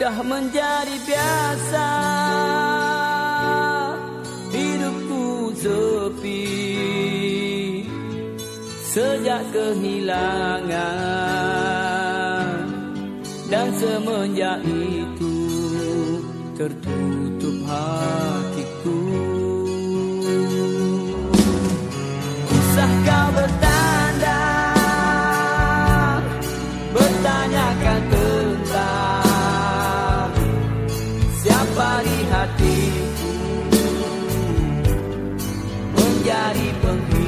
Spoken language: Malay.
sudah menjadi biasa hidupku sepi. sejak kehilangan dan semenjak itu tertutup hatiku. Usah kau bertanda bertanyakan tentang siapa di hatiku? Menjadi penghuni